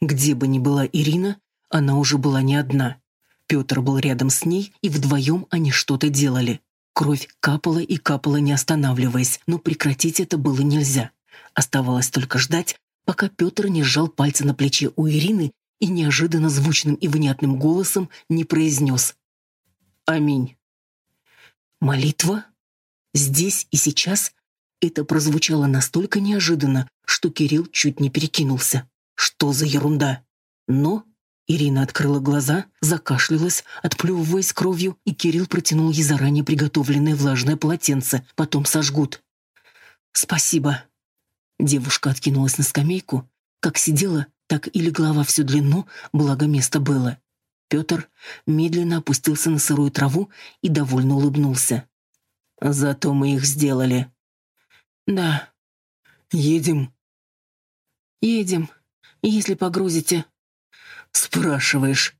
Где бы ни была Ирина, она уже была не одна. Петр был рядом с ней, и вдвоем они что-то делали. Кровь капала и капала, не останавливаясь, но прекратить это было нельзя. Оставалось только ждать, пока Петр не сжал пальцы на плече у Ирины и неожиданно звучным и внятным голосом не произнес «Аминь». Молитва? Здесь и сейчас? Это прозвучало настолько неожиданно, что Кирилл чуть не перекинулся. Что за ерунда? Но Ирина открыла глаза, закашлялась, отплевываясь кровью, и Кирилл протянул ей заранее приготовленное влажное полотенце. Потом сожгут. «Спасибо». Девушка откинулась на скамейку. Как сидела, так и легла во всю длину, благо место было. Петр медленно опустился на сырую траву и довольно улыбнулся. «Зато мы их сделали». «Да». «Едем?» «Едем, если погрузите». «Спрашиваешь?»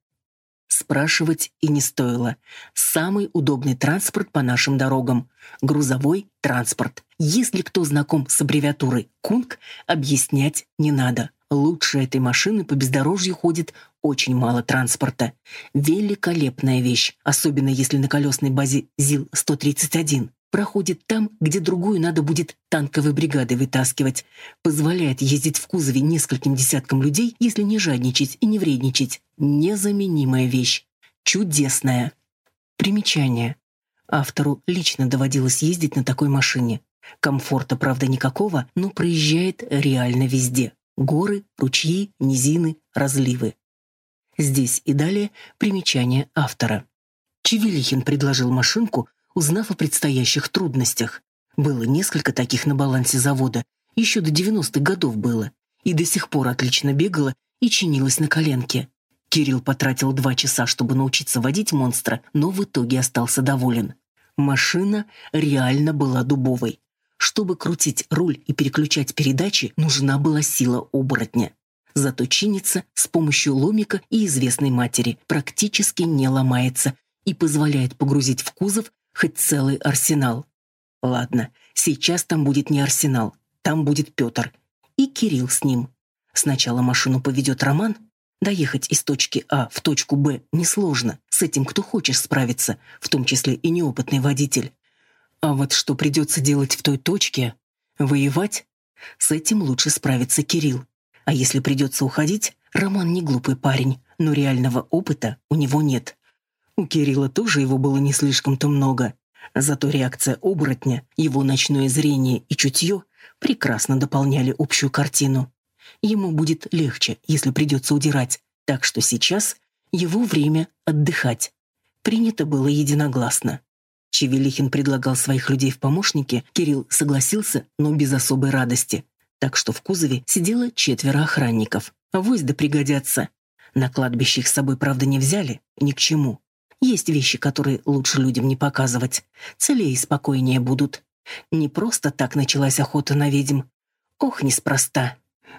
Спрашивать и не стоило. Самый удобный транспорт по нашим дорогам. Грузовой транспорт. Если кто знаком с аббревиатурой «КУНК», объяснять не надо. Лучше этой машины по бездорожью ходит очень мало транспорта. Великолепная вещь, особенно если на колесной базе ЗИЛ-131 проходит там, где другую надо будет танковой бригадой вытаскивать. Позволяет ездить в кузове нескольким десяткам людей, если не жадничать и не вредничать. Незаменимая вещь. Чудесная. Примечание. Автору лично доводилось ездить на такой машине. Комфорта, правда, никакого, но проезжает реально везде. Горы, ручьи, низины, разливы. Здесь и далее примечание автора. Чевелихин предложил машинку, узнав о предстоящих трудностях. Было несколько таких на балансе завода, еще до 90-х годов было, и до сих пор отлично бегала и чинилась на коленке. Кирилл потратил два часа, чтобы научиться водить монстра, но в итоге остался доволен. Машина реально была дубовой. Чтобы крутить руль и переключать передачи, нужна была сила оборотня. Зато чинится с помощью ломика и известной матери, практически не ломается и позволяет погрузить в кузов хоть целый арсенал. Ладно, сейчас там будет не арсенал, там будет Петр. И Кирилл с ним. Сначала машину поведет Роман. Доехать из точки А в точку Б несложно. С этим кто хочешь справиться, в том числе и неопытный водитель. А вот что придется делать в той точке? Воевать? С этим лучше справится Кирилл. А если придется уходить, Роман не глупый парень, но реального опыта у него нет. У Кирилла тоже его было не слишком-то много. Зато реакция оборотня, его ночное зрение и чутье прекрасно дополняли общую картину. Ему будет легче, если придется удирать, так что сейчас его время отдыхать. Принято было единогласно. Чевелихин предлагал своих людей в помощники, Кирилл согласился, но без особой радости. Так что в кузове сидело четверо охранников. Авось да пригодятся. На кладбище их с собой, правда, не взяли, ни к чему. Есть вещи, которые лучше людям не показывать. Целее и спокойнее будут. Не просто так началась охота на ведьм. Ох, неспроста.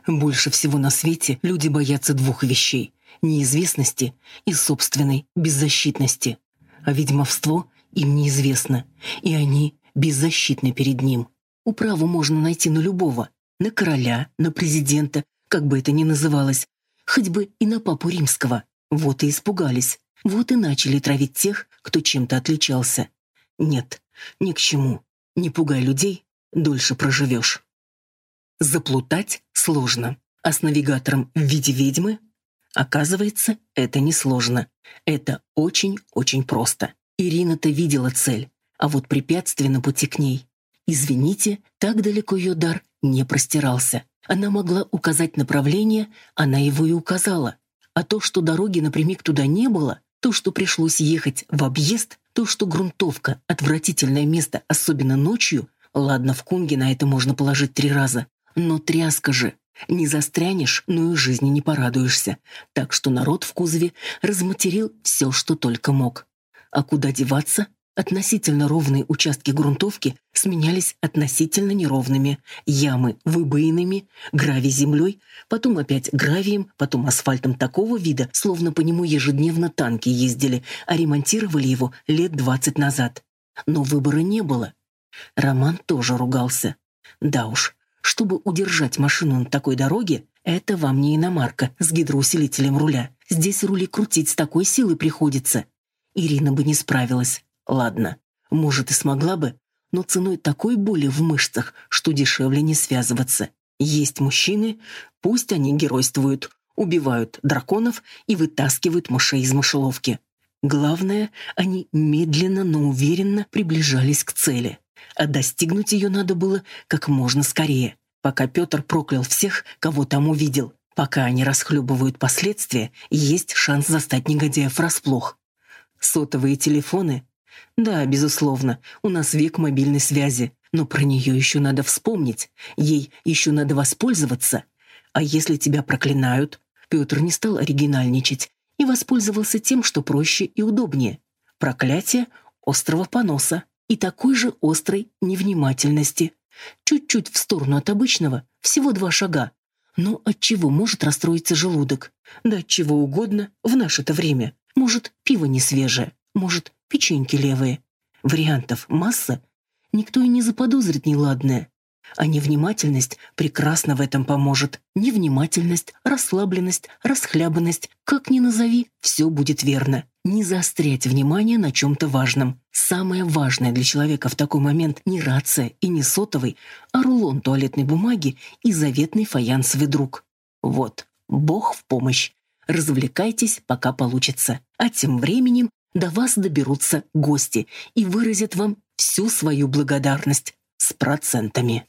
Больше всего на свете люди боятся двух вещей — неизвестности и собственной беззащитности. А ведьмовство им неизвестно, и они беззащитны перед ним. Управу можно найти на любого, на короля, на президента, как бы это ни называлось, хоть бы и на папу римского. Вот и испугались. Вот и начали травить тех, кто чем-то отличался. Нет, ни к чему. Не пугай людей, дольше проживешь. Заплутать сложно, а с навигатором в виде ведьмы? Оказывается, это несложно. Это очень-очень просто. Ирина-то видела цель, а вот препятствие на пути к ней. Извините, так далеко ее дар не простирался. Она могла указать направление, она его и указала. А то, что дороги напрямик туда не было, то, что пришлось ехать в объезд, то, что грунтовка — отвратительное место, особенно ночью, ладно, в Кунге на это можно положить три раза, но тряска же. Не застрянешь, но и жизни не порадуешься. Так что народ в кузове разматерил все, что только мог. А куда деваться, Относительно ровные участки грунтовки сменялись относительно неровными, ямы выбоинами, гравий землей, потом опять гравием, потом асфальтом такого вида, словно по нему ежедневно танки ездили, а ремонтировали его лет двадцать назад. Но выбора не было. Роман тоже ругался. Да уж, Чтобы удержать машину на такой дороге, это вам не иномарка с гидроусилителем руля. Здесь рули крутить с такой силой приходится. Ирина бы не справилась. Ладно, может и смогла бы, но ценой такой боли в мышцах, что дешевле не связываться. Есть мужчины, пусть они геройствуют, убивают драконов и вытаскивают мышей из мышеловки. Главное, они медленно, но уверенно приближались к цели. А достигнуть ее надо было как можно скорее, пока Петр проклял всех, кого там увидел. Пока они расхлебывают последствия, есть шанс застать негодяев врасплох. Сотовые телефоны? Да, безусловно, у нас век мобильной связи, но про нее еще надо вспомнить, ей еще надо воспользоваться. А если тебя проклинают? Петр не стал оригинальничать и воспользовался тем, что проще и удобнее. Проклятие острого поноса и такой же острой невнимательности. Чуть-чуть в сторону от обычного, всего два шага. Но от чего может расстроиться желудок? Да от чего угодно в наше-то время. Может, пиво не свежее, может, печеньки левые. Вариантов масса. Никто и не заподозрит неладное. А невнимательность прекрасно в этом поможет. Невнимательность, расслабленность, расхлябанность, как ни назови, все будет верно. Не заострять внимание на чем-то важном. Самое важное для человека в такой момент не рация и не сотовый, а рулон туалетной бумаги и заветный фаянсовый друг. Вот, Бог в помощь. Развлекайтесь, пока получится. А тем временем до вас доберутся гости и выразят вам всю свою благодарность с процентами.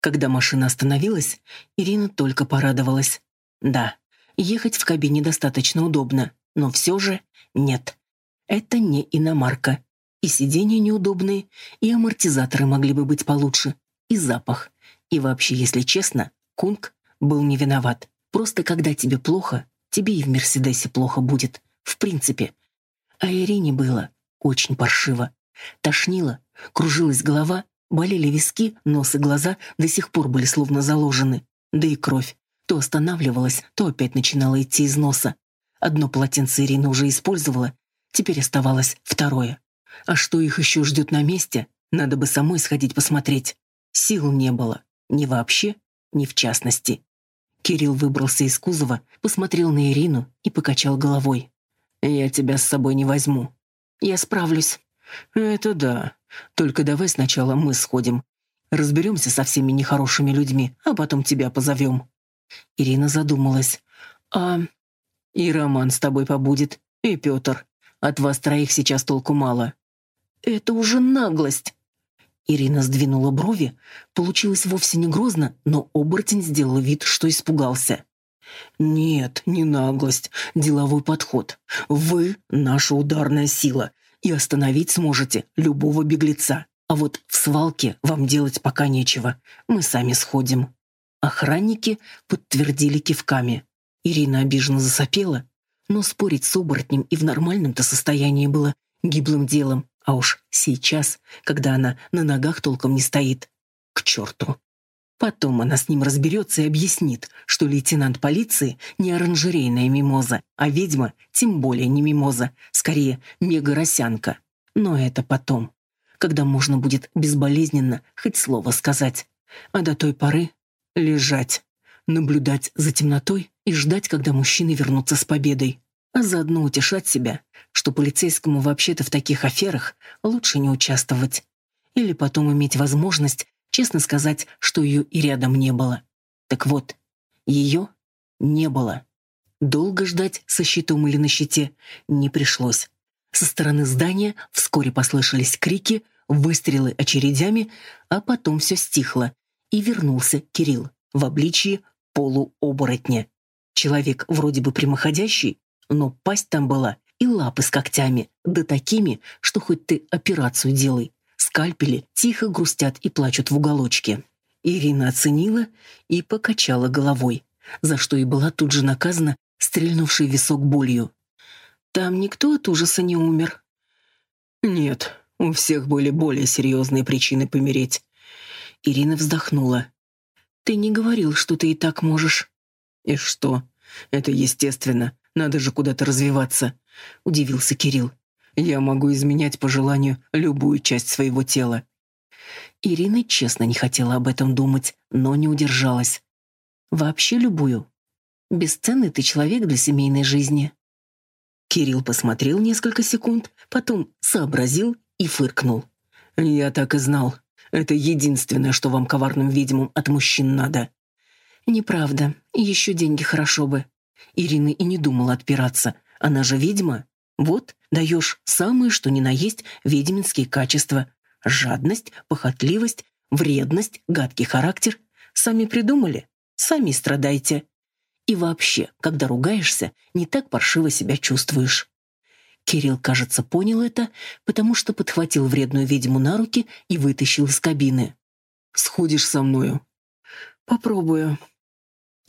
Когда машина остановилась, Ирина только порадовалась. Да, ехать в кабине достаточно удобно, но все же нет. Это не иномарка. И сиденья неудобные, и амортизаторы могли бы быть получше, и запах. И вообще, если честно, Кунг был не виноват. Просто когда тебе плохо, тебе и в Мерседесе плохо будет. В принципе. А Ирине было очень паршиво. Тошнило, кружилась голова, Болели виски, нос и глаза до сих пор были словно заложены. Да и кровь. То останавливалась, то опять начинала идти из носа. Одно полотенце Ирина уже использовала, теперь оставалось второе. А что их еще ждет на месте, надо бы самой сходить посмотреть. Сил не было. Ни вообще, ни в частности. Кирилл выбрался из кузова, посмотрел на Ирину и покачал головой. «Я тебя с собой не возьму. Я справлюсь». «Это да. Только давай сначала мы сходим. Разберемся со всеми нехорошими людьми, а потом тебя позовем». Ирина задумалась. «А и Роман с тобой побудет, и Петр. От вас троих сейчас толку мало». «Это уже наглость!» Ирина сдвинула брови. Получилось вовсе не грозно, но оборотень сделал вид, что испугался. «Нет, не наглость, деловой подход. Вы — наша ударная сила, и остановить сможете любого беглеца. А вот в свалке вам делать пока нечего. Мы сами сходим». Охранники подтвердили кивками. Ирина обиженно засопела, но спорить с оборотнем и в нормальном-то состоянии было гиблым делом, а уж сейчас, когда она на ногах толком не стоит. К черту. Потом она с ним разберется и объяснит, что лейтенант полиции не оранжерейная мимоза, а ведьма тем более не мимоза, скорее мега-росянка. Но это потом, когда можно будет безболезненно хоть слово сказать. А до той поры лежать, наблюдать за темнотой и ждать, когда мужчины вернутся с победой. А заодно утешать себя, что полицейскому вообще-то в таких аферах лучше не участвовать. Или потом иметь возможность Честно сказать, что ее и рядом не было. Так вот, ее не было. Долго ждать со щитом или на щите не пришлось. Со стороны здания вскоре послышались крики, выстрелы очередями, а потом все стихло, и вернулся Кирилл в обличии полуоборотня. Человек вроде бы прямоходящий, но пасть там была и лапы с когтями, да такими, что хоть ты операцию делай, скальпели тихо грустят и плачут в уголочке. Ирина оценила и покачала головой, за что и была тут же наказана стрельнувшей висок болью. «Там никто от ужаса не умер?» «Нет, у всех были более серьезные причины помереть». Ирина вздохнула. «Ты не говорил, что ты и так можешь». «И что? Это естественно. Надо же куда-то развиваться», — удивился Кирилл. Я могу изменять по желанию любую часть своего тела. Ирина честно не хотела об этом думать, но не удержалась. «Вообще любую. Бесценный ты человек для семейной жизни». Кирилл посмотрел несколько секунд, потом сообразил и фыркнул. «Я так и знал. Это единственное, что вам, коварным ведьмам, от мужчин надо». «Неправда. Еще деньги хорошо бы». Ирина и не думала отпираться. Она же ведьма. Вот, даешь самые, что ни на есть, ведьминские качества. Жадность, похотливость, вредность, гадкий характер. Сами придумали, сами страдайте. И вообще, когда ругаешься, не так паршиво себя чувствуешь. Кирилл, кажется, понял это, потому что подхватил вредную ведьму на руки и вытащил из кабины. «Сходишь со мною?» «Попробую».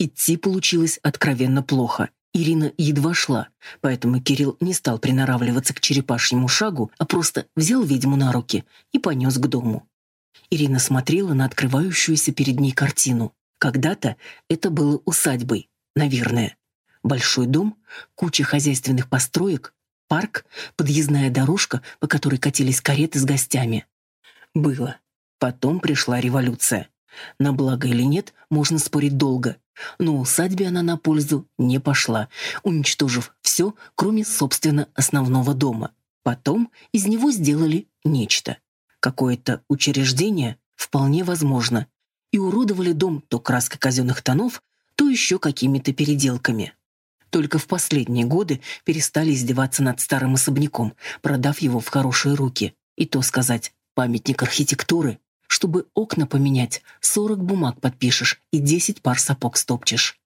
Идти получилось откровенно плохо. Ирина едва шла, поэтому Кирилл не стал приноравливаться к черепашьему шагу, а просто взял ведьму на руки и понес к дому. Ирина смотрела на открывающуюся перед ней картину. Когда-то это было усадьбой, наверное. Большой дом, куча хозяйственных построек, парк, подъездная дорожка, по которой катились кареты с гостями. Было. Потом пришла революция. На благо или нет, можно спорить долго. Но усадьбе она на пользу не пошла, уничтожив все, кроме, собственно, основного дома. Потом из него сделали нечто. Какое-то учреждение вполне возможно. И уродовали дом то краской казенных тонов, то еще какими-то переделками. Только в последние годы перестали издеваться над старым особняком, продав его в хорошие руки. И то сказать, памятник архитектуры чтобы окна поменять, 40 бумаг подпишешь и 10 пар сапог стопчешь.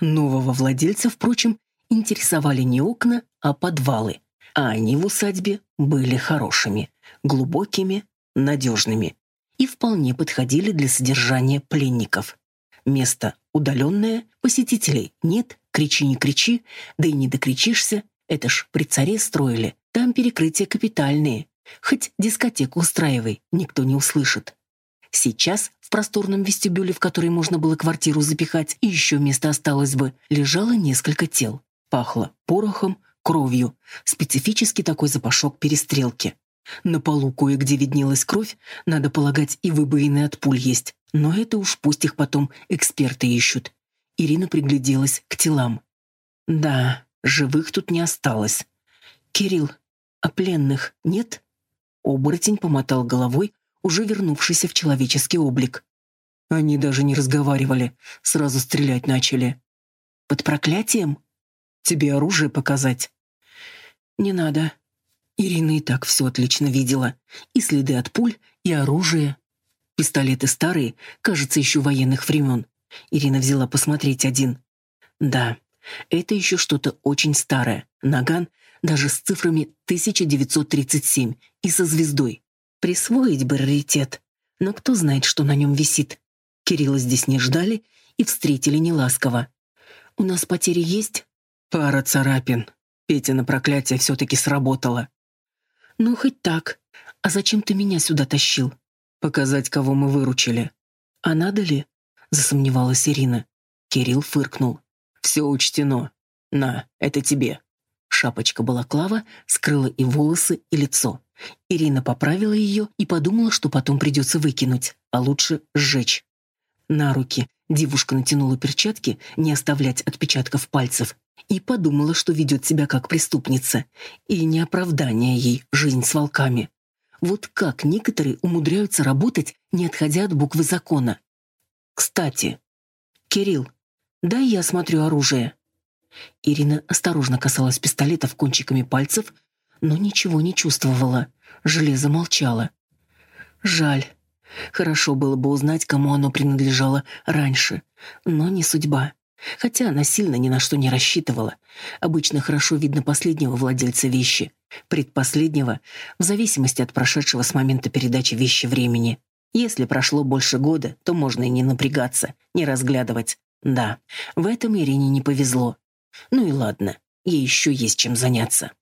Нового владельца, впрочем, интересовали не окна, а подвалы. А они в усадьбе были хорошими, глубокими, надежными и вполне подходили для содержания пленников. Место удаленное, посетителей нет, кричи не кричи, да и не докричишься, это ж при царе строили, там перекрытия капитальные. Хоть дискотеку устраивай, никто не услышит. Сейчас в просторном вестибюле, в который можно было квартиру запихать, и еще место осталось бы, лежало несколько тел. Пахло порохом, кровью, специфический такой запашок перестрелки. На полу кое-где виднелась кровь, надо полагать, и выбоины от пуль есть. Но это уж пусть их потом эксперты ищут. Ирина пригляделась к телам. Да, живых тут не осталось. Кирилл, а пленных нет? Оборотень помотал головой, уже вернувшийся в человеческий облик. Они даже не разговаривали, сразу стрелять начали. Под проклятием? Тебе оружие показать? Не надо. Ирина и так все отлично видела. И следы от пуль, и оружие. Пистолеты старые, кажется, еще военных времен. Ирина взяла посмотреть один. Да, это еще что-то очень старое. Наган даже с цифрами 1937 и со звездой. Присвоить бы раритет, но кто знает, что на нем висит. Кирилла здесь не ждали и встретили неласково. «У нас потери есть?» «Пара царапин. Петя на проклятие все-таки сработало». «Ну, хоть так. А зачем ты меня сюда тащил?» «Показать, кого мы выручили». «А надо ли?» — засомневалась Ирина. Кирилл фыркнул. «Все учтено. На, это тебе». Шапочка балаклава скрыла и волосы, и лицо. Ирина поправила ее и подумала, что потом придется выкинуть, а лучше сжечь. На руки девушка натянула перчатки, не оставлять отпечатков пальцев, и подумала, что ведет себя как преступница, и не оправдание ей жизнь с волками. Вот как некоторые умудряются работать, не отходя от буквы закона. Кстати, Кирилл, дай я осмотрю оружие. Ирина осторожно касалась пистолетов кончиками пальцев, но ничего не чувствовала. Железо молчало. Жаль. Хорошо было бы узнать, кому оно принадлежало раньше, но не судьба. Хотя она сильно ни на что не рассчитывала. Обычно хорошо видно последнего владельца вещи, предпоследнего, в зависимости от прошедшего с момента передачи вещи времени. Если прошло больше года, то можно и не напрягаться, не разглядывать. Да, в этом Ирине не повезло. Ну и ладно, ей еще есть чем заняться.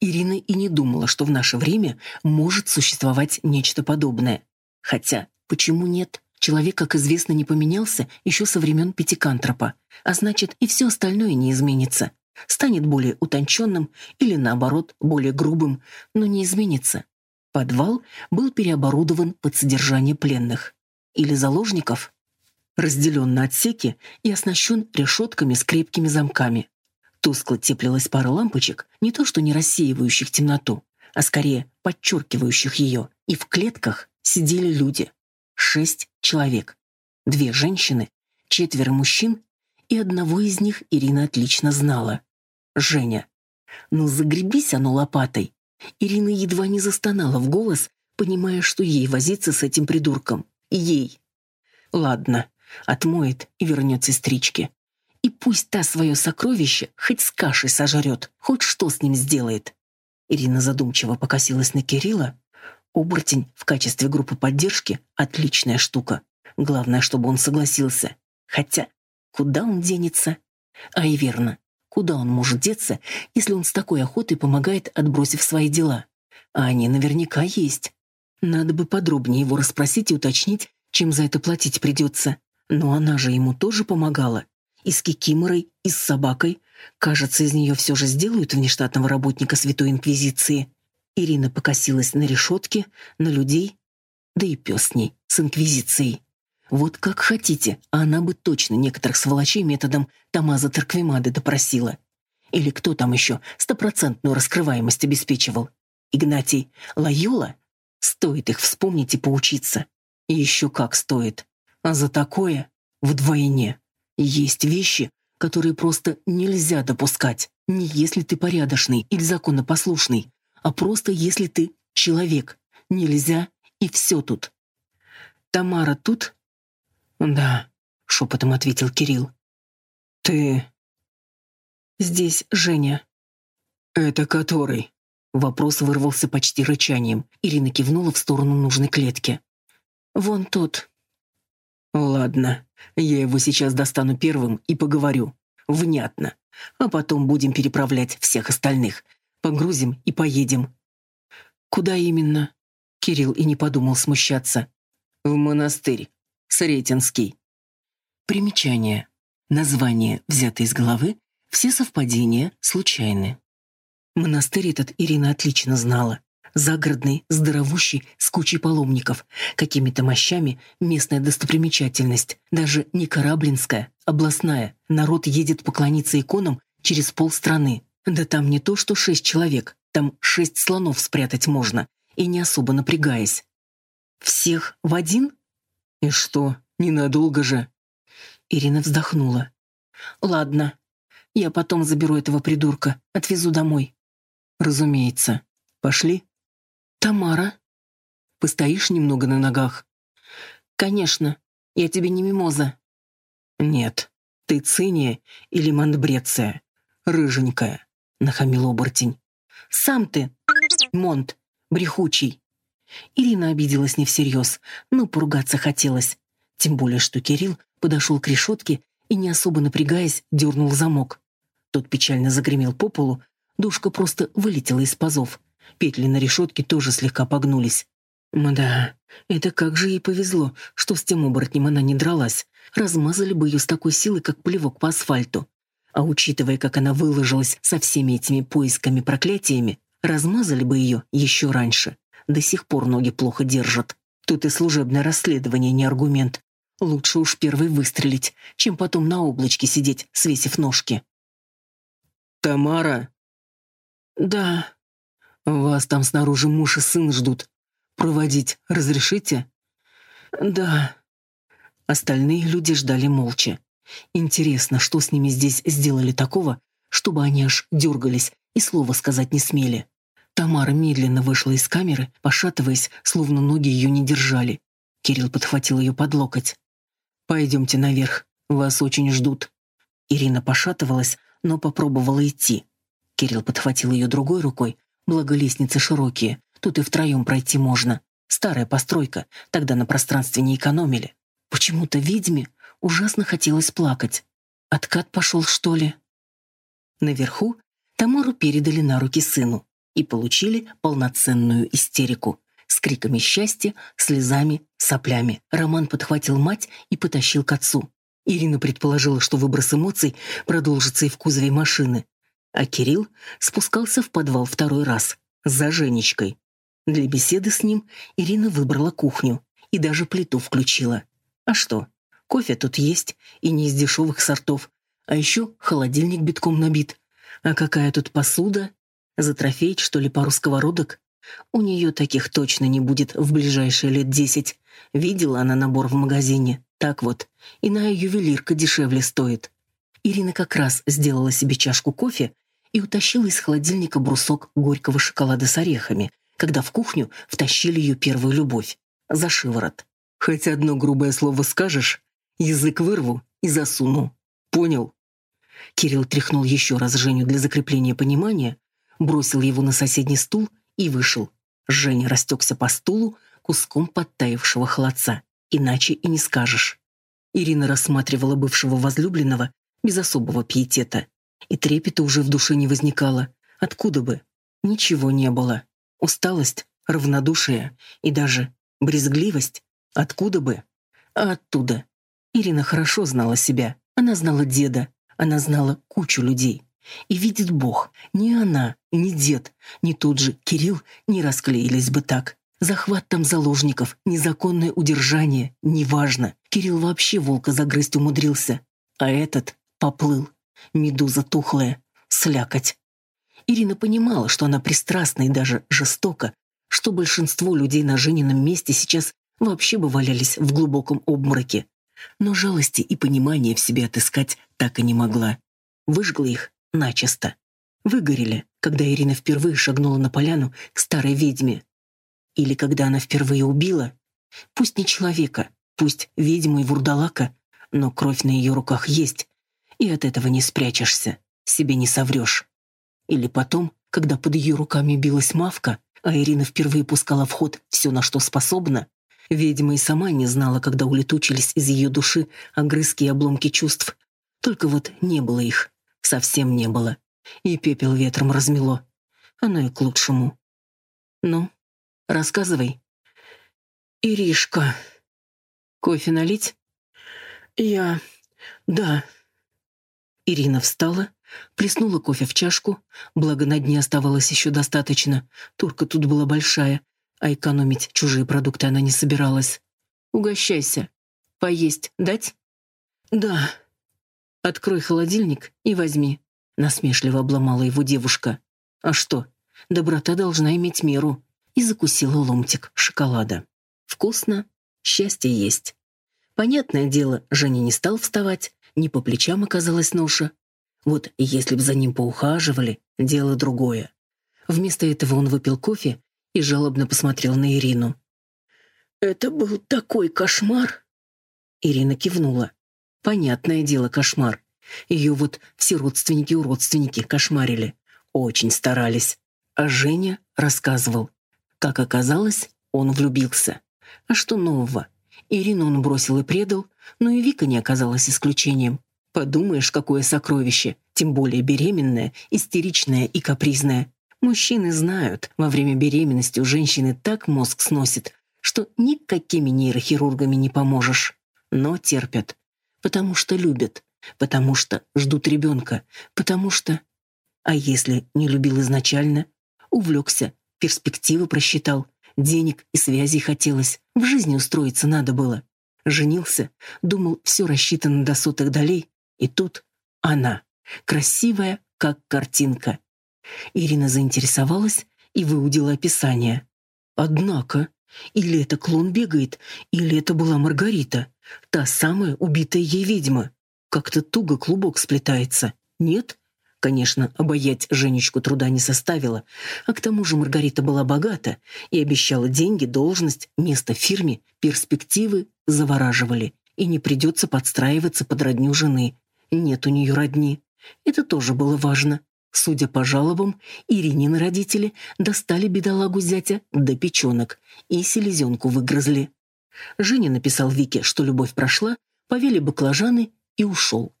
Ирина и не думала, что в наше время может существовать нечто подобное. Хотя, почему нет? Человек, как известно, не поменялся еще со времен Пятикантропа, а значит, и все остальное не изменится. Станет более утонченным или, наоборот, более грубым, но не изменится. Подвал был переоборудован под содержание пленных или заложников, разделен на отсеки и оснащен решетками с крепкими замками. Тускло теплилась пара лампочек, не то что не рассеивающих темноту, а скорее подчеркивающих ее, и в клетках сидели люди. Шесть человек. Две женщины, четверо мужчин, и одного из них Ирина отлично знала. Женя. Ну, загребись оно лопатой. Ирина едва не застонала в голос, понимая, что ей возиться с этим придурком. Ей. Ладно, отмоет и вернет сестричке. И пусть та свое сокровище хоть с кашей сожрет, хоть что с ним сделает. Ирина задумчиво покосилась на Кирилла. Оборотень в качестве группы поддержки — отличная штука. Главное, чтобы он согласился. Хотя, куда он денется? А и верно, Куда он может деться, если он с такой охотой помогает, отбросив свои дела? А они наверняка есть. Надо бы подробнее его расспросить и уточнить, чем за это платить придется. Но она же ему тоже помогала. И с Кикиморой, и с собакой. Кажется, из нее все же сделают внештатного работника Святой Инквизиции. Ирина покосилась на решетки, на людей, да и пес с ней, с Инквизицией. Вот как хотите, а она бы точно некоторых сволочей методом Тамаза Тарквимады допросила. Или кто там еще стопроцентную раскрываемость обеспечивал? Игнатий Лайола? Стоит их вспомнить и поучиться. И еще как стоит. А за такое вдвойне. Есть вещи, которые просто нельзя допускать. Не если ты порядочный или законопослушный, а просто если ты человек. Нельзя, и все тут. Тамара тут «Да», — шепотом ответил Кирилл. «Ты...» «Здесь Женя». «Это который?» Вопрос вырвался почти рычанием. Ирина кивнула в сторону нужной клетки. «Вон тот». «Ладно, я его сейчас достану первым и поговорю. Внятно. А потом будем переправлять всех остальных. Погрузим и поедем». «Куда именно?» Кирилл и не подумал смущаться. «В монастырь. Сретенский. Примечание. Название, взято из головы, все совпадения случайны. Монастырь этот Ирина отлично знала. Загородный, здоровущий, с кучей паломников. Какими-то мощами местная достопримечательность. Даже не Кораблинская, областная. Народ едет поклониться иконам через полстраны. Да там не то, что шесть человек. Там шесть слонов спрятать можно. И не особо напрягаясь. Всех в один? «И что, ненадолго же?» Ирина вздохнула. «Ладно, я потом заберу этого придурка, отвезу домой». «Разумеется. Пошли?» «Тамара?» «Постоишь немного на ногах?» «Конечно. Я тебе не мимоза». «Нет, ты циния или мандбреция, рыженькая», — нахамил оборотень. «Сам ты, Монт, брехучий». Ирина обиделась не всерьез, но поругаться хотелось. Тем более, что Кирилл подошел к решетке и, не особо напрягаясь, дернул замок. Тот печально загремел по полу, душка просто вылетела из пазов. Петли на решетке тоже слегка погнулись. Да, это как же ей повезло, что с тем оборотнем она не дралась. Размазали бы ее с такой силой, как плевок по асфальту. А учитывая, как она выложилась со всеми этими поисками-проклятиями, размазали бы ее еще раньше. До сих пор ноги плохо держат. Тут и служебное расследование не аргумент. Лучше уж первый выстрелить, чем потом на облачке сидеть, свесив ножки. «Тамара?» «Да». «Вас там снаружи муж и сын ждут. Проводить разрешите?» «Да». Остальные люди ждали молча. Интересно, что с ними здесь сделали такого, чтобы они аж дергались и слова сказать не смели. Тамара медленно вышла из камеры, пошатываясь, словно ноги ее не держали. Кирилл подхватил ее под локоть. «Пойдемте наверх, вас очень ждут». Ирина пошатывалась, но попробовала идти. Кирилл подхватил ее другой рукой, благо лестницы широкие, тут и втроем пройти можно. Старая постройка, тогда на пространстве не экономили. Почему-то ведьме ужасно хотелось плакать. Откат пошел, что ли? Наверху Тамару передали на руки сыну и получили полноценную истерику с криками счастья, слезами, соплями. Роман подхватил мать и потащил к отцу. Ирина предположила, что выброс эмоций продолжится и в кузове машины. А Кирилл спускался в подвал второй раз, за Женечкой. Для беседы с ним Ирина выбрала кухню и даже плиту включила. А что? Кофе тут есть, и не из дешевых сортов. А еще холодильник битком набит. А какая тут посуда? Затрофеить, что ли, пару сковородок? У нее таких точно не будет в ближайшие лет десять. Видела она набор в магазине. Так вот, иная ювелирка дешевле стоит. Ирина как раз сделала себе чашку кофе и утащила из холодильника брусок горького шоколада с орехами, когда в кухню втащили ее первую любовь — за шиворот. Хоть одно грубое слово скажешь, язык вырву и засуну. Понял? Кирилл тряхнул еще раз Женю для закрепления понимания, бросил его на соседний стул и вышел. Женя растекся по стулу куском подтаявшего холодца. Иначе и не скажешь. Ирина рассматривала бывшего возлюбленного без особого пиетета. И трепета уже в душе не возникало. Откуда бы? Ничего не было. Усталость, равнодушие и даже брезгливость. Откуда бы? А оттуда. Ирина хорошо знала себя. Она знала деда. Она знала кучу людей. И видит Бог, ни она, ни дед, ни тот же Кирилл не расклеились бы так. Захват там заложников, незаконное удержание, неважно. Кирилл вообще волка загрызть умудрился. А этот поплыл. Медуза тухлая, слякоть. Ирина понимала, что она пристрастна и даже жестока, что большинство людей на Женином месте сейчас вообще бы валялись в глубоком обмороке. Но жалости и понимания в себе отыскать так и не могла. Выжгла их начисто. Выгорели, когда Ирина впервые шагнула на поляну к старой ведьме. Или когда она впервые убила, пусть не человека, пусть ведьму и вурдалака, но кровь на ее руках есть, и от этого не спрячешься, себе не соврешь. Или потом, когда под ее руками билась мавка, а Ирина впервые пускала в ход все, на что способна, ведьма и сама не знала, когда улетучились из ее души огрызки и обломки чувств. Только вот не было их, совсем не было. И пепел ветром размело. Оно и к лучшему. Ну, рассказывай. Иришка. Кофе налить? Я... Да. Ирина встала, плеснула кофе в чашку, благо на дне оставалось еще достаточно. Турка тут была большая, а экономить чужие продукты она не собиралась. «Угощайся. Поесть дать?» «Да». «Открой холодильник и возьми», — насмешливо обломала его девушка. «А что? Доброта должна иметь меру». И закусила ломтик шоколада. «Вкусно. Счастье есть». Понятное дело, Женя не стал вставать, не по плечам оказалась ноша. Вот если б за ним поухаживали, дело другое. Вместо этого он выпил кофе и жалобно посмотрел на Ирину. «Это был такой кошмар!» Ирина кивнула. «Понятное дело, кошмар. Ее вот все родственники у родственники кошмарили. Очень старались. А Женя рассказывал. Как оказалось, он влюбился. А что нового? Ирину он бросил и предал, но и Вика не оказалась исключением. Подумаешь, какое сокровище, тем более беременное, истеричное и капризное. Мужчины знают, во время беременности у женщины так мозг сносит, что никакими нейрохирургами не поможешь. Но терпят, потому что любят, потому что ждут ребенка, потому что... А если не любил изначально? Увлекся, перспективы просчитал, денег и связей хотелось, в жизни устроиться надо было. Женился, думал, все рассчитано до сотых долей, и тут она, красивая, как картинка. Ирина заинтересовалась и выудила описание. Однако, или это клон бегает, или это была Маргарита, та самая убитая ей ведьма. Как-то туго клубок сплетается. Нет? Конечно, обаять Женечку труда не составило, а к тому же Маргарита была богата и обещала деньги, должность, место в фирме, перспективы завораживали, и не придется подстраиваться под родню жены. Нет у нее родни. Это тоже было важно. Судя по жалобам, Иринины родители достали бедолагу зятя до печенок и селезенку выгрызли. Женя написал Вике, что любовь прошла, повели баклажаны и ушел.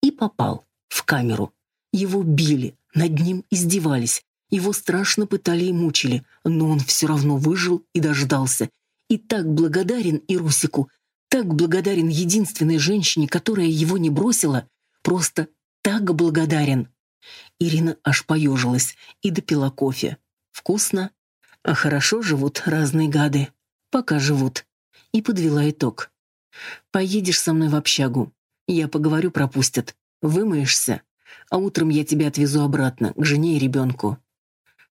И попал в камеру. Его били, над ним издевались, его страшно пытали и мучили, но он все равно выжил и дождался. И так благодарен Ирусику, так благодарен единственной женщине, которая его не бросила, просто так благодарен. Ирина аж поежилась и допила кофе. Вкусно? А хорошо живут разные гады. Пока живут. И подвела итог. Поедешь со мной в общагу. Я поговорю, пропустят. Вымоешься. А утром я тебя отвезу обратно, к жене и ребенку.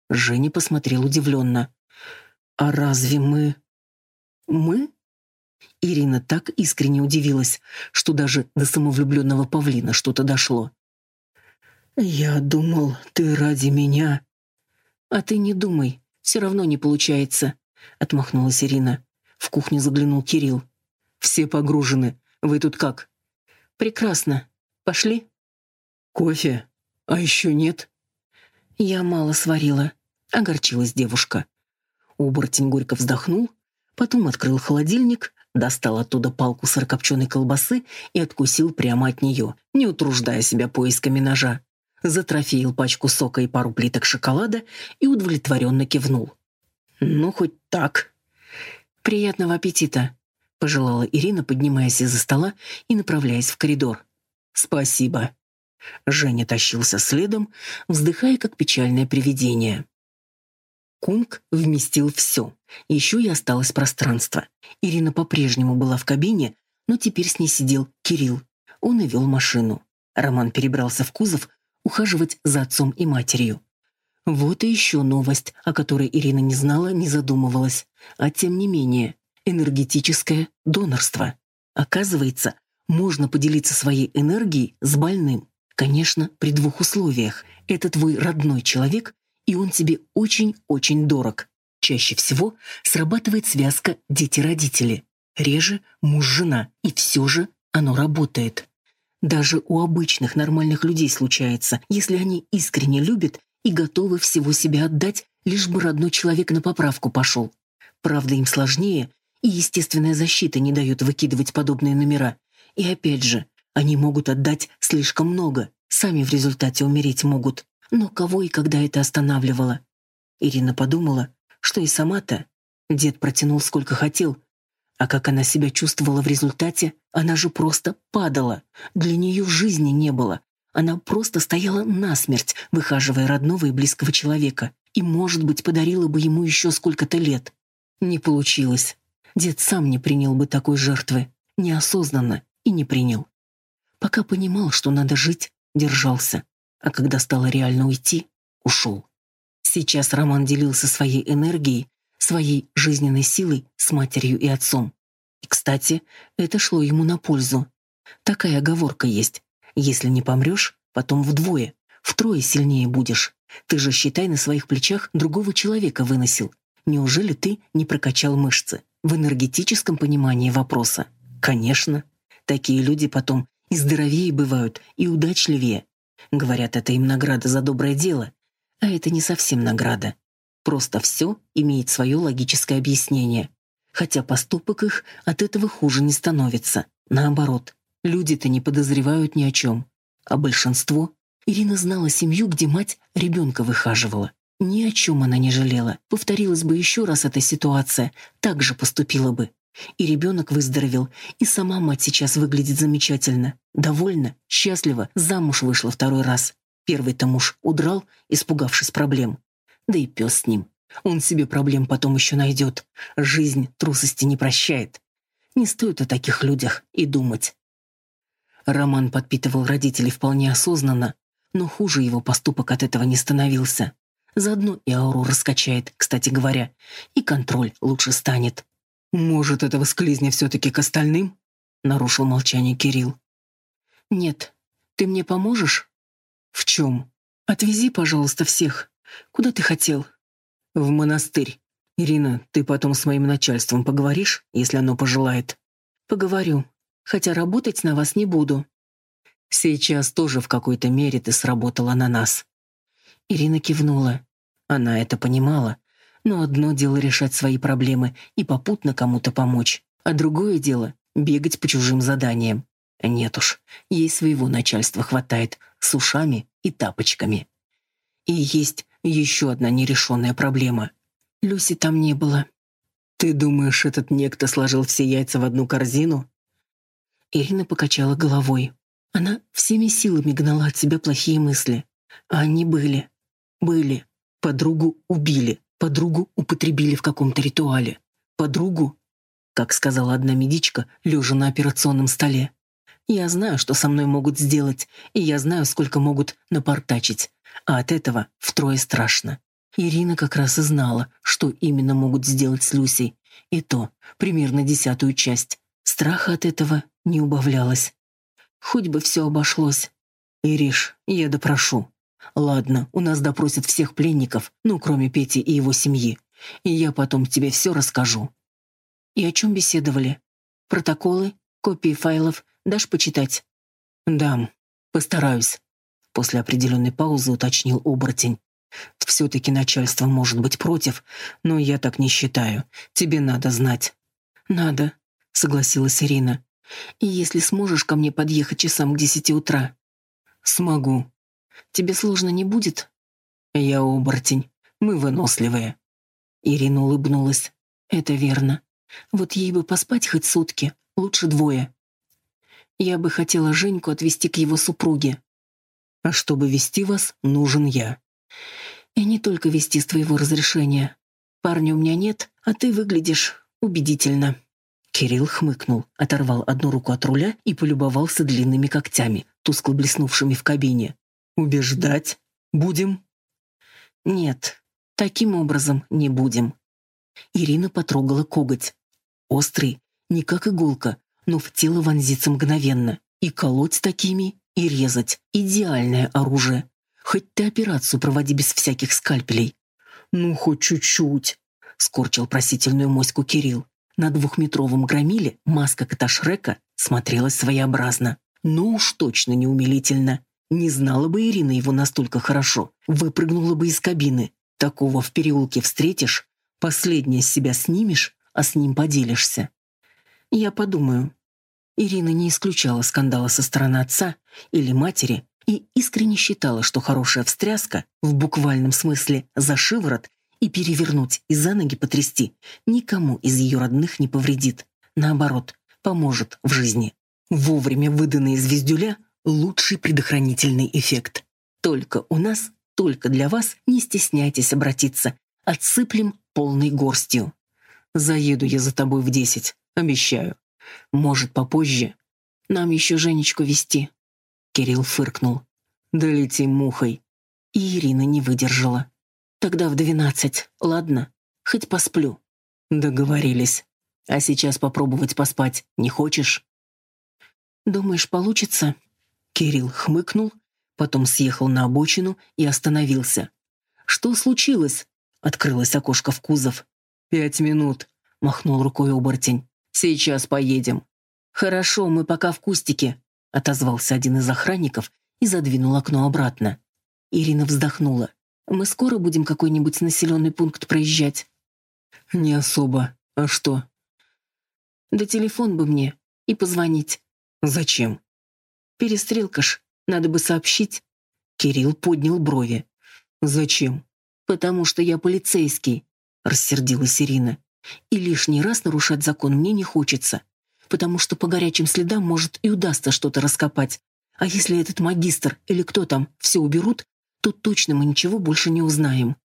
Женя посмотрел удивленно. «А разве мы...» «Мы?» Ирина так искренне удивилась, что даже до самовлюбленного павлина что-то дошло. «Я думал, ты ради меня...» «А ты не думай, все равно не получается», — отмахнулась Ирина. В кухню заглянул Кирилл. «Все погружены. Вы тут как?» «Прекрасно. Пошли?» «Кофе? А еще нет?» «Я мало сварила», — огорчилась девушка. Оборотень горько вздохнул, потом открыл холодильник, достал оттуда палку сырокопченой колбасы и откусил прямо от нее, не утруждая себя поисками ножа. Затрофеил пачку сока и пару плиток шоколада и удовлетворенно кивнул. «Ну, хоть так». «Приятного аппетита», — пожелала Ирина, поднимаясь из-за стола и направляясь в коридор. «Спасибо». Женя тащился следом, вздыхая, как печальное привидение. Кунг вместил все. Еще и осталось пространство. Ирина по-прежнему была в кабине, но теперь с ней сидел Кирилл. Он и вел машину. Роман перебрался в кузов ухаживать за отцом и матерью. Вот и еще новость, о которой Ирина не знала, не задумывалась. А тем не менее, энергетическое донорство. Оказывается, можно поделиться своей энергией с больным. Конечно, при двух условиях. Это твой родной человек и он тебе очень-очень дорог. Чаще всего срабатывает связка дети-родители, реже муж-жена, и все же оно работает. Даже у обычных нормальных людей случается, если они искренне любят и готовы всего себя отдать, лишь бы родной человек на поправку пошел. Правда, им сложнее, и естественная защита не дает выкидывать подобные номера. И опять же, они могут отдать слишком много, сами в результате умереть могут. Но кого и когда это останавливало? Ирина подумала, что и сама-то дед протянул сколько хотел, а как она себя чувствовала в результате, она же просто падала. Для нее жизни не было. Она просто стояла насмерть, выхаживая родного и близкого человека. И, может быть, подарила бы ему еще сколько-то лет. Не получилось. Дед сам не принял бы такой жертвы. Неосознанно и не принял. Пока понимал, что надо жить, держался а когда стало реально уйти, ушел. Сейчас Роман делился своей энергией, своей жизненной силой с матерью и отцом. И, кстати, это шло ему на пользу. Такая оговорка есть. Если не помрешь, потом вдвое, втрое сильнее будешь. Ты же, считай, на своих плечах другого человека выносил. Неужели ты не прокачал мышцы? В энергетическом понимании вопроса. Конечно. Такие люди потом и здоровее бывают, и удачливее. Говорят, это им награда за доброе дело. А это не совсем награда. Просто все имеет свое логическое объяснение. Хотя поступок их от этого хуже не становится. Наоборот, люди-то не подозревают ни о чем. А большинство... Ирина знала семью, где мать ребенка выхаживала. Ни о чем она не жалела. Повторилась бы еще раз эта ситуация, так же поступила бы. И ребенок выздоровел, и сама мать сейчас выглядит замечательно. Довольна, счастлива, замуж вышла второй раз. Первый-то муж удрал, испугавшись проблем. Да и пес с ним. Он себе проблем потом еще найдет. Жизнь трусости не прощает. Не стоит о таких людях и думать. Роман подпитывал родителей вполне осознанно, но хуже его поступок от этого не становился. Заодно и ауру раскачает, кстати говоря, и контроль лучше станет. «Может, этого склизня все-таки к остальным?» — нарушил молчание Кирилл. «Нет. Ты мне поможешь?» «В чем?» «Отвези, пожалуйста, всех. Куда ты хотел?» «В монастырь. Ирина, ты потом с моим начальством поговоришь, если оно пожелает?» «Поговорю. Хотя работать на вас не буду». «Сейчас тоже в какой-то мере ты сработала на нас». Ирина кивнула. Она это понимала, но одно дело решать свои проблемы и попутно кому-то помочь, а другое дело — бегать по чужим заданиям. Нет уж, ей своего начальства хватает с ушами и тапочками. И есть еще одна нерешенная проблема. Люси там не было. «Ты думаешь, этот некто сложил все яйца в одну корзину?» Ирина покачала головой. Она всеми силами гнала от себя плохие мысли. А они были. Были. Подругу убили. Подругу употребили в каком-то ритуале. Подругу, как сказала одна медичка, лежа на операционном столе. Я знаю, что со мной могут сделать, и я знаю, сколько могут напортачить. А от этого втрое страшно. Ирина как раз и знала, что именно могут сделать с Люсей. И то, примерно десятую часть. Страха от этого не убавлялось. Хоть бы все обошлось. Ириш, я допрошу. Ладно, у нас допросят всех пленников, ну, кроме Пети и его семьи. И я потом тебе все расскажу. И о чем беседовали? Протоколы, копии файлов, дашь почитать? Дам, постараюсь. После определенной паузы уточнил оборотень. Все-таки начальство может быть против, но я так не считаю. Тебе надо знать. Надо, согласилась Ирина. И если сможешь ко мне подъехать часам к десяти утра? Смогу. Тебе сложно не будет? Я оборотень. Мы выносливые. Ирина улыбнулась. Это верно. Вот ей бы поспать хоть сутки, лучше двое. Я бы хотела Женьку отвезти к его супруге. А чтобы вести вас, нужен я. И не только вести с твоего разрешения. Парня у меня нет, а ты выглядишь убедительно. Кирилл хмыкнул, оторвал одну руку от руля и полюбовался длинными когтями, тускло блеснувшими в кабине. «Убеждать? Будем?» «Нет, таким образом не будем». Ирина потрогала коготь. Острый, не как иголка, но в тело вонзится мгновенно. И колоть такими, и резать. Идеальное оружие. Хоть ты операцию проводи без всяких скальпелей. «Ну, хоть чуть-чуть», — скорчил просительную моську Кирилл. На двухметровом громиле маска кота Шрека смотрелась своеобразно. Но уж точно неумилительно. Не знала бы Ирина его настолько хорошо. Выпрыгнула бы из кабины. Такого в переулке встретишь, последнее с себя снимешь, а с ним поделишься. Я подумаю. Ирина не исключала скандала со стороны отца или матери и искренне считала, что хорошая встряска, в буквальном смысле за шиворот, и перевернуть и за ноги потрясти никому из ее родных не повредит. Наоборот, поможет в жизни. Вовремя выданный из вездюля – лучший предохранительный эффект. Только у нас, только для вас не стесняйтесь обратиться. Отсыплем полной горстью. Заеду я за тобой в десять, обещаю. Может, попозже. Нам еще Женечку вести. Кирилл фыркнул. Да лети мухой. И Ирина не выдержала. Тогда в двенадцать, ладно? Хоть посплю. Договорились. А сейчас попробовать поспать не хочешь? Думаешь, получится? Кирилл хмыкнул, потом съехал на обочину и остановился. Что случилось? Открылось окошко в кузов. «Пять минут», — махнул рукой оборотень. «Сейчас поедем». «Хорошо, мы пока в кустике», — отозвался один из охранников и задвинул окно обратно. Ирина вздохнула. Мы скоро будем какой-нибудь населенный пункт проезжать?» «Не особо. А что?» «Да телефон бы мне. И позвонить». «Зачем?» «Перестрелка ж. Надо бы сообщить». Кирилл поднял брови. «Зачем?» «Потому что я полицейский», — рассердилась Ирина. «И лишний раз нарушать закон мне не хочется, потому что по горячим следам может и удастся что-то раскопать. А если этот магистр или кто там все уберут, Тут точно мы ничего больше не узнаем.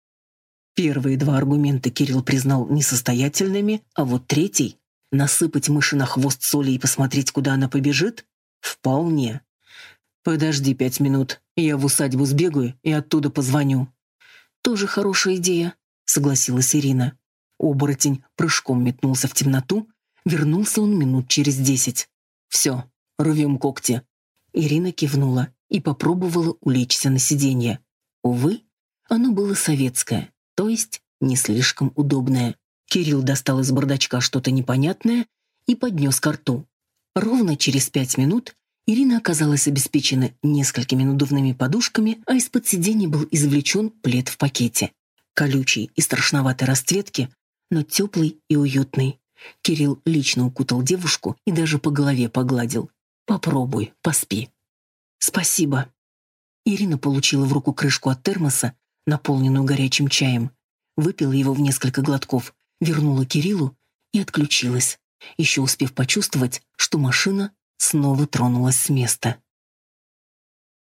Первые два аргумента Кирилл признал несостоятельными, а вот третий — насыпать мыши на хвост соли и посмотреть, куда она побежит — вполне. «Подожди пять минут, я в усадьбу сбегаю и оттуда позвоню». «Тоже хорошая идея», — согласилась Ирина. Оборотень прыжком метнулся в темноту, вернулся он минут через десять. «Все, рвем когти». Ирина кивнула и попробовала улечься на сиденье. Увы, оно было советское, то есть не слишком удобное. Кирилл достал из бардачка что-то непонятное и поднес ко рту. Ровно через пять минут Ирина оказалась обеспечена несколькими надувными подушками, а из-под сиденья был извлечен плед в пакете. Колючий и страшноватой расцветки, но теплый и уютный. Кирилл лично укутал девушку и даже по голове погладил. «Попробуй, поспи». «Спасибо», Ирина получила в руку крышку от термоса, наполненную горячим чаем, выпила его в несколько глотков, вернула Кириллу и отключилась, еще успев почувствовать, что машина снова тронулась с места.